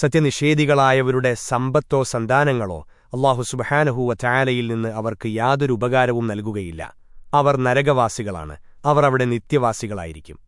സത്യനിഷേധികളായവരുടെ സമ്പത്തോ സന്താനങ്ങളോ അള്ളാഹു സുബഹാനഹൂവ ചായാലയിൽ നിന്ന് അവർക്ക് യാതൊരു ഉപകാരവും നൽകുകയില്ല. അവർ നരകവാസികളാണ്. അവർ അവിടെ നിത്യവാസികളായിരിക്കും.